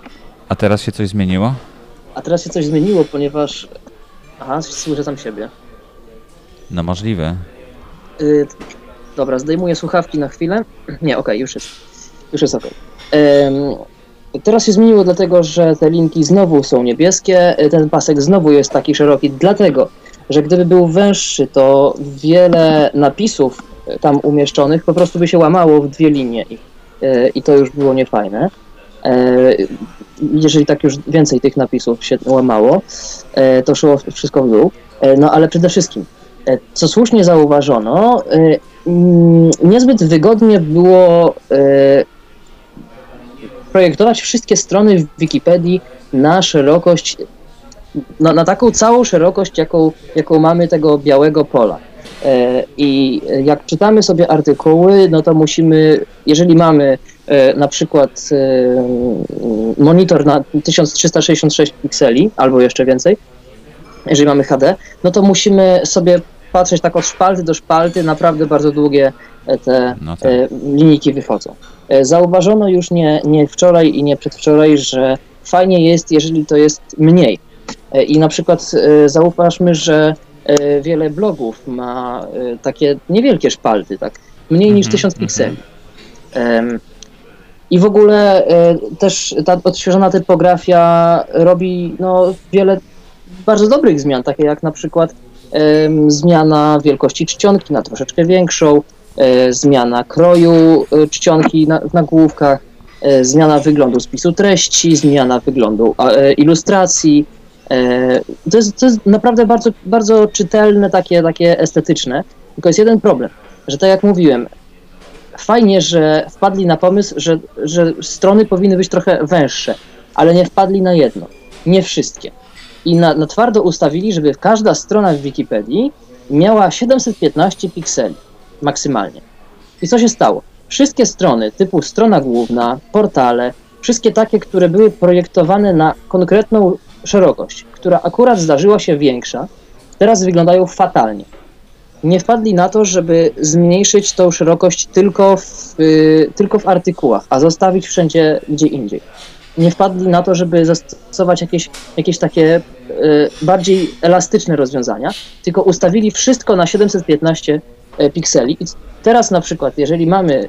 A teraz się coś zmieniło? A teraz się coś zmieniło, ponieważ. Aha, słyszę sam siebie. No możliwe. Y, dobra, zdejmuję słuchawki na chwilę. *clears throat* Nie, okej, już jest. Już jest okej. Em, Teraz się zmieniło dlatego, że te linki znowu są niebieskie, y, ten pasek znowu jest taki szeroki, dlatego, że gdyby był węższy, to wiele napisów y, tam umieszczonych po prostu by się łamało w dwie linie i, y, i to już było niefajne. Jeżeli tak już więcej tych napisów się łamało, e, to szło wszystko w dół. E, No ale przede wszystkim, e, co słusznie zauważono, mm, niezbyt wygodnie było projektować wszystkie strony w Wikipedii na szerokość, na, na taką całą szerokość, jaką, jaką mamy tego białego pola. E, I jak czytamy sobie artykuły, no to musimy, jeżeli mamy e, na przykład e, monitor na 1366 pikseli albo jeszcze więcej, jeżeli mamy HD, no to musimy sobie patrzeć tak od szpalty do szpalty, naprawdę bardzo długie te No tak. linijki wychodzą. Zauważono już nie, nie wczoraj i nie przedwczoraj, że fajnie jest, jeżeli to jest mniej. I na przykład zauważmy, że wiele blogów ma e, takie niewielkie szpalty, tak, mniej niż Mhm, 1000 mhm. pikseli. Em, I w ogóle e, też ta odświeżona typografia robi no, wiele bardzo dobrych zmian, takie jak na przykład zmiana wielkości czcionki na troszeczkę większą, e, zmiana kroju e, czcionki na, w nagłówkach, e, zmiana wyglądu spisu treści, zmiana wyglądu e, ilustracji. E, to, jest, to jest naprawdę bardzo, bardzo czytelne, takie, takie estetyczne. Tylko jest jeden problem, że tak jak mówiłem, fajnie, że wpadli na pomysł, że, że strony powinny być trochę węższe, ale nie wpadli na jedno. Nie wszystkie. I na, na twardo ustawili, żeby każda strona w Wikipedii miała 715 pikseli maksymalnie. I co się stało? Wszystkie strony typu strona główna, portale, wszystkie takie, które były projektowane na konkretną szerokość, która akurat zdarzyła się większa, teraz wyglądają fatalnie. Nie wpadli na to, żeby zmniejszyć tą szerokość tylko w, y, tylko w artykułach, a zostawić wszędzie gdzie indziej. Nie wpadli na to, żeby zastosować jakieś, jakieś takie y, bardziej elastyczne rozwiązania, tylko ustawili wszystko na 715 e, pikseli. I teraz na przykład, jeżeli mamy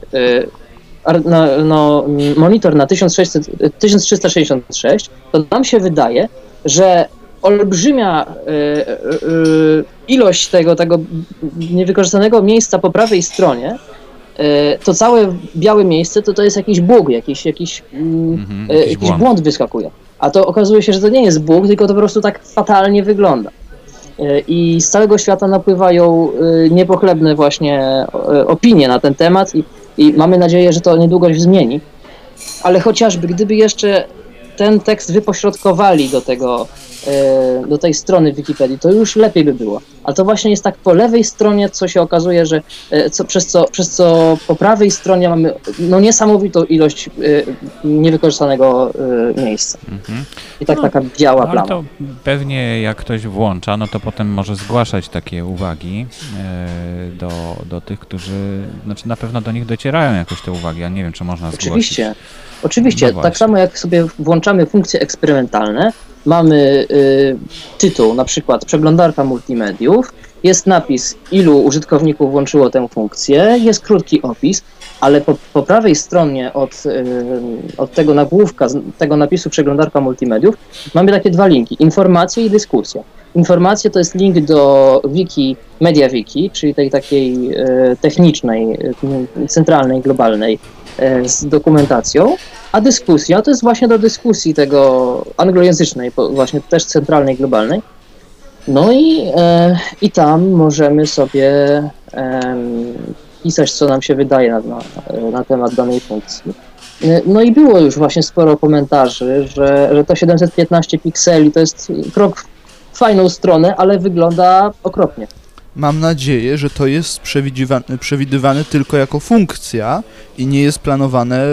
na, no, monitor na 1600, y, 1366, to nam się wydaje, że olbrzymia y, y, ilość tego, tego niewykorzystanego miejsca po prawej stronie, y, to całe białe miejsce to to jest jakiś bóg, jakiś, jakiś, mm, Mhm, jakiś jakiś błąd. błąd wyskakuje. A to okazuje się, że to nie jest bóg, tylko to po prostu tak fatalnie wygląda. I z całego świata napływają niepochlebne właśnie opinie na ten temat i, i mamy nadzieję, że to niedługo się zmieni. Ale chociażby gdyby jeszcze ten tekst wypośrodkowali do tego, e, do tej strony Wikipedii, to już lepiej by było. A to właśnie jest tak po lewej stronie, co się okazuje, że e, co, przez, co, przez co po prawej stronie mamy no, niesamowitą ilość e, niewykorzystanego e, miejsca. Mhm. I tak No, taka biała No, plama. to pewnie jak ktoś włącza, no to potem może zgłaszać takie uwagi e, do, do tych, którzy, znaczy na pewno do nich docierają jakoś te uwagi, ja nie wiem, czy można zgłosić. Oczywiście. Oczywiście, No tak samo jak sobie włączamy funkcje eksperymentalne, mamy y, tytuł, na przykład przeglądarka multimediów, jest napis, ilu użytkowników włączyło tę funkcję, jest krótki opis, ale po, po prawej stronie od, y, od tego nagłówka, tego napisu przeglądarka multimediów, mamy takie dwa linki, informacje i dyskusja. Informacje to jest link do wiki, MediaWiki, czyli tej takiej y, technicznej, y, centralnej, globalnej e, z dokumentacją, a dyskusja to jest właśnie do dyskusji tego anglojęzycznej, właśnie też centralnej, globalnej. No i, e, i tam możemy sobie em, pisać, co nam się wydaje na, na, na temat danej funkcji. E, No i było już właśnie sporo komentarzy, że, że to 715 pikseli to jest krok w fajną stronę, ale wygląda okropnie. Mam nadzieję, że to jest przewidywane, przewidywane tylko jako funkcja i nie jest planowane,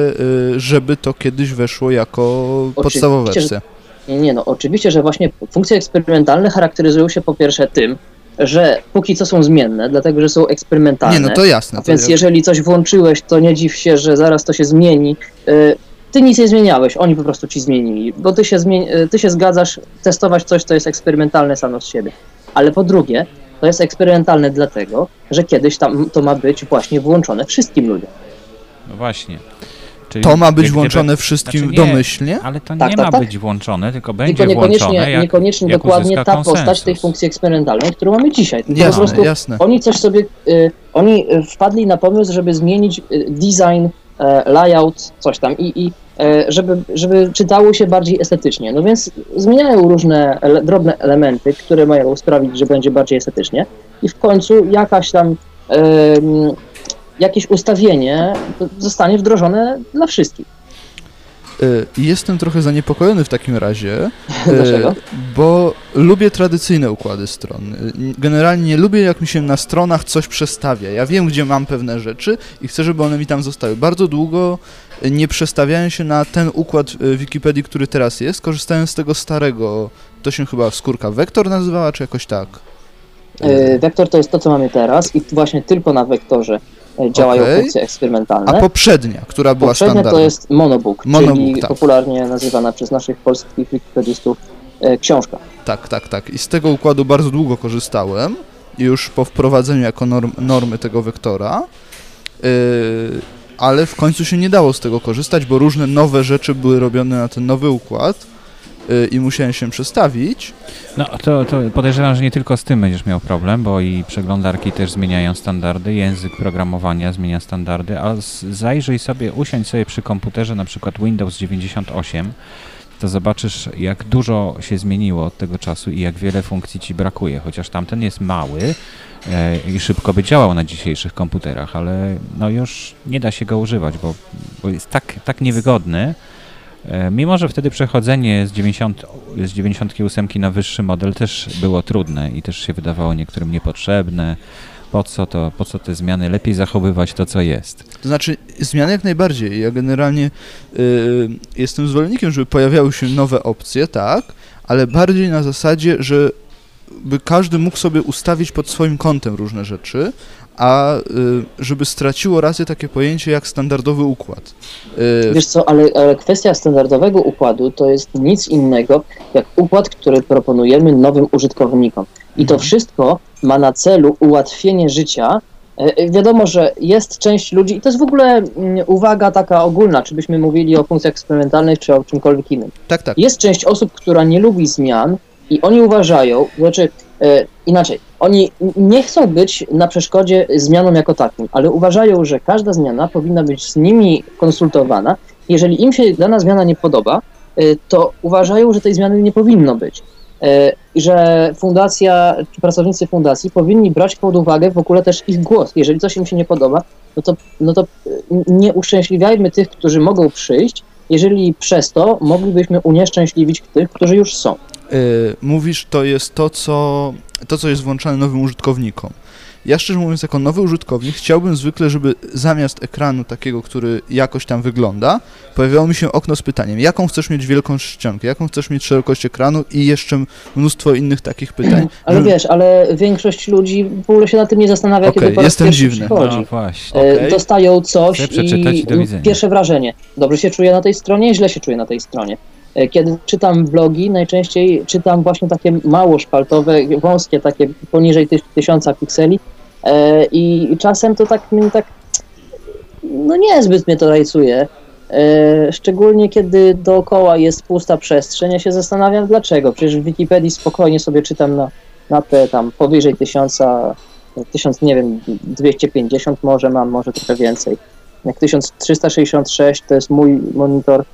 y, żeby to kiedyś weszło jako podstawowa że- wersja. Nie, nie, no oczywiście, że właśnie funkcje eksperymentalne charakteryzują się po pierwsze tym, że póki co są zmienne, dlatego że są eksperymentalne. Nie, no to jasne. To więc jeżeli coś włączyłeś, to nie dziw się, że zaraz to się zmieni. Y, Ty nic nie zmieniałeś, oni po prostu ci zmienili, bo ty się, y, ty się zgadzasz testować coś, co jest eksperymentalne samo z siebie. Ale po drugie, to jest eksperymentalne dlatego, że kiedyś tam to ma być właśnie włączone wszystkim ludziom. No właśnie. Czyli to ma być włączone gdyby- wszystkim znaczy nie, domyślnie? Ale to Tak, nie tak, ma tak. być włączone, tylko będzie Tylko niekoniecznie, włączone jak, niekoniecznie jak dokładnie ta postać konsensus. tej funkcji eksperymentalnej, którą mamy dzisiaj. Tylko po Jasne, prostu jasne. Oni coś sobie, y, oni y, wpadli na pomysł, żeby zmienić y, design, layout, coś tam i, i e, żeby, żeby czytało się bardziej estetycznie. No więc zmieniają różne ele, drobne elementy, które mają sprawić, że będzie bardziej estetycznie i w końcu jakaś tam jakieś ustawienie zostanie wdrożone dla wszystkich. I jestem trochę zaniepokojony w takim razie, y, *laughs* Dlaczego? bo lubię tradycyjne układy stron. Y, Generalnie nie lubię, jak mi się na stronach coś przestawia. Ja wiem, gdzie mam pewne rzeczy i chcę, żeby one mi tam zostały. Bardzo długo nie przestawiałem się na ten układ Wikipedii, który teraz jest. Korzystałem z tego starego, to się chyba skórka Vektor nazywała, czy jakoś tak. E, Wektor to jest to, co mamy teraz i właśnie tylko na wektorze e, działają Okej. funkcje eksperymentalne. A poprzednia, która była Poprzednia standardem. to jest monobook, Monobook, czyli tak. popularnie nazywana przez naszych polskich wikipedistów e, książka. Tak, tak, tak. I z tego układu bardzo długo korzystałem, już po wprowadzeniu jako norm, normy tego wektora, yy, ale w końcu się nie dało z tego korzystać, bo różne nowe rzeczy były robione na ten nowy układ i musiałem się przestawić. No to, to podejrzewam, że nie tylko z tym będziesz miał problem, bo i przeglądarki też zmieniają standardy, język programowania zmienia standardy, a zajrzyj sobie, usiądź sobie przy komputerze na przykład Windows 98, to zobaczysz jak dużo się zmieniło od tego czasu i jak wiele funkcji ci brakuje, chociaż tamten jest mały e, i szybko by działał na dzisiejszych komputerach, ale no już nie da się go używać, bo, bo jest tak, tak niewygodny, Mimo, że wtedy przechodzenie z, 90, z 98 na wyższy model też było trudne i też się wydawało niektórym niepotrzebne. Po co, to, po co te zmiany? Lepiej zachowywać to, co jest. To znaczy, zmiany jak najbardziej. Ja generalnie yy, jestem zwolennikiem, żeby pojawiały się nowe opcje, tak, ale bardziej na zasadzie, że by każdy mógł sobie ustawić pod swoim kątem różne rzeczy, a y, żeby straciło rację takie pojęcie jak standardowy układ. Y, Wiesz co, ale, ale kwestia standardowego układu to jest nic innego jak układ, który proponujemy nowym użytkownikom. I to Mhm. wszystko ma na celu ułatwienie życia. E, e, Wiadomo, że jest część ludzi, i to jest w ogóle mm, uwaga taka ogólna, czy byśmy mówili o funkcjach eksperymentalnych, czy o czymkolwiek innym. tak, tak. Jest część osób, która nie lubi zmian i oni uważają, znaczy inaczej, oni nie chcą być na przeszkodzie zmianom jako takim, ale uważają, że każda zmiana powinna być z nimi konsultowana. Jeżeli im się dana zmiana nie podoba, e, to uważają, że tej zmiany nie powinno być. E, I że fundacja, czy pracownicy fundacji powinni brać pod uwagę w ogóle też ich głos. Jeżeli coś im się nie podoba, no to, no to e, nie uszczęśliwiajmy tych, którzy mogą przyjść, jeżeli przez to moglibyśmy unieszczęśliwić tych, którzy już są. Y, mówisz, to jest to co, to, co jest włączane nowym użytkownikom. Ja szczerze mówiąc, jako nowy użytkownik chciałbym zwykle, żeby zamiast ekranu takiego, który jakoś tam wygląda, pojawiało mi się okno z pytaniem, jaką chcesz mieć wielką czcionkę, jaką chcesz mieć szerokość ekranu i jeszcze mnóstwo innych takich pytań. *clears throat* Ale żeby- wiesz, ale większość ludzi w ogóle się na tym nie zastanawia, Okej, kiedy po raz jestem pierwszy dziwny. przychodzi. No właśnie. E, Okej. Dostają coś i i pierwsze wrażenie. Dobrze się czuję na tej stronie, źle się czuję na tej stronie. E, Kiedy czytam blogi, najczęściej czytam właśnie takie mało szpaltowe, wąskie, takie poniżej ty- tysiąca pikseli e, i czasem to tak tak, no niezbyt mnie to rajcuje. E, Szczególnie kiedy dookoła jest pusta przestrzeń, ja się zastanawiam dlaczego. Przecież w Wikipedii spokojnie sobie czytam na, na te tam powyżej tysiąca, tysiąc, nie wiem, 250 może mam, może trochę więcej. Jak 1366 to jest mój monitor,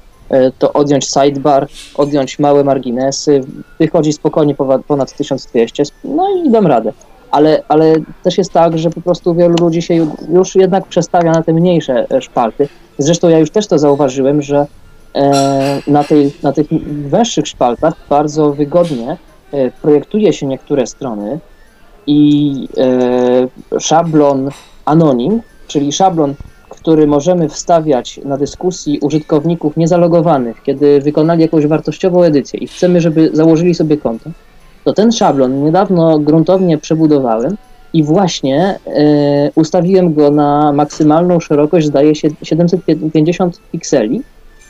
to odjąć sidebar, odjąć małe marginesy, wychodzi spokojnie ponad 1200, no i dam radę. Ale, ale też jest tak, że po prostu wielu ludzi się ju- już jednak przestawia na te mniejsze e, szpalty. Zresztą ja już też to zauważyłem, że e, na, tej, na tych węższych szpaltach bardzo wygodnie e, projektuje się niektóre strony i e, szablon anonim, czyli szablon, który możemy wstawiać na dyskusji użytkowników niezalogowanych, kiedy wykonali jakąś wartościową edycję i chcemy, żeby założyli sobie konto, to ten szablon niedawno gruntownie przebudowałem i właśnie e, ustawiłem go na maksymalną szerokość, zdaje się 750 pikseli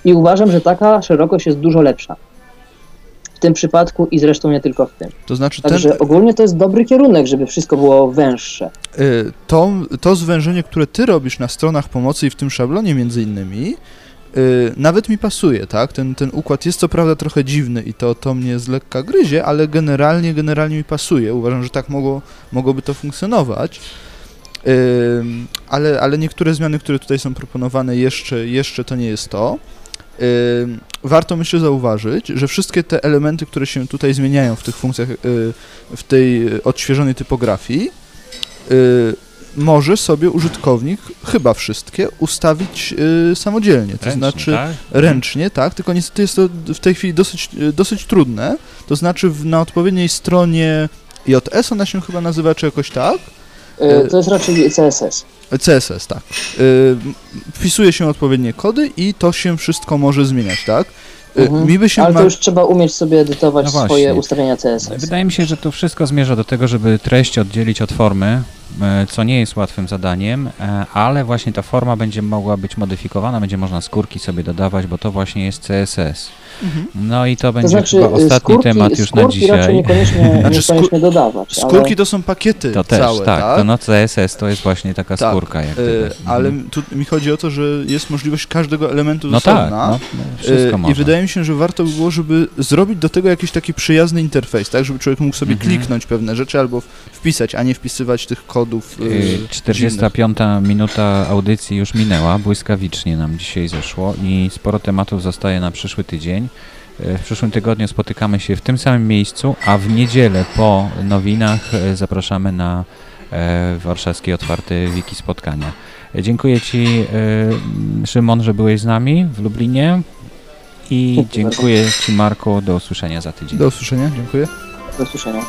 i uważam, że taka szerokość jest dużo lepsza. W tym przypadku i zresztą nie tylko w tym. To znaczy ten, Także ogólnie to jest dobry kierunek, żeby wszystko było węższe. y, to, to zwężenie, które ty robisz na stronach pomocy i w tym szablonie między innymi, y, nawet mi pasuje, tak? Ten, ten układ jest co prawda trochę dziwny i to, to mnie z lekka gryzie, ale generalnie, generalnie mi pasuje. Uważam, że tak mogło, mogłoby to funkcjonować. Ym, ale, ale niektóre zmiany, które tutaj są proponowane, jeszcze, jeszcze to nie jest to. Warto myślę zauważyć, że wszystkie te elementy, które się tutaj zmieniają w tych funkcjach, y, w tej y, odświeżonej typografii, y, może sobie użytkownik, chyba wszystkie, ustawić y, samodzielnie. To Ręcznie, znaczy tak? ręcznie, tak, tylko niestety jest to w tej chwili dosyć, y, dosyć trudne. To znaczy w, na odpowiedniej stronie JS ona się chyba nazywa, czy jakoś tak? E, To jest raczej CSS. CSS, tak. Y, wpisuje się odpowiednie kody i to się wszystko może zmieniać, tak? Y, Mhm. Mi by się Ale ma... to już trzeba umieć sobie edytować No swoje ustawienia CSS. Wydaje mi się, że to wszystko zmierza do tego, żeby treść oddzielić od formy, co nie jest łatwym zadaniem, e, ale właśnie ta forma będzie mogła być modyfikowana, będzie można skórki sobie dodawać, bo to właśnie jest CSS. Mhm. No i to To będzie znaczy, chyba ostatni skórki, temat już na dzisiaj. niekoniecznie, *laughs* Znaczy, niekoniecznie dodawać. Skórki to są pakiety To też, całe, tak, tak? to no CSS to jest właśnie taka Tak, skórka. Jak Y, gdyby. ale tu mi chodzi o to, że jest możliwość każdego elementu No tak, osobna. no, no, wszystko Y, można. I wydaje mi się, że warto by było, żeby zrobić do tego jakiś taki przyjazny interfejs, tak, żeby człowiek mógł sobie Mhm. kliknąć pewne rzeczy albo wpisać, a nie wpisywać tych kodów. Y, Y, dziwnych. 45 minuta audycji już minęła, błyskawicznie nam dzisiaj zeszło i sporo tematów zostaje na przyszły tydzień. Y, W przyszłym tygodniu spotykamy się w tym samym miejscu, a w niedzielę po nowinach y, zapraszamy na e, warszawskie otwarte wiki spotkania. Y, Dziękuję Ci y, Szymon, że byłeś z nami w Lublinie i Dziękuję dziękuję Ci Marku, do usłyszenia za tydzień. Do usłyszenia, dziękuję. Do usłyszenia.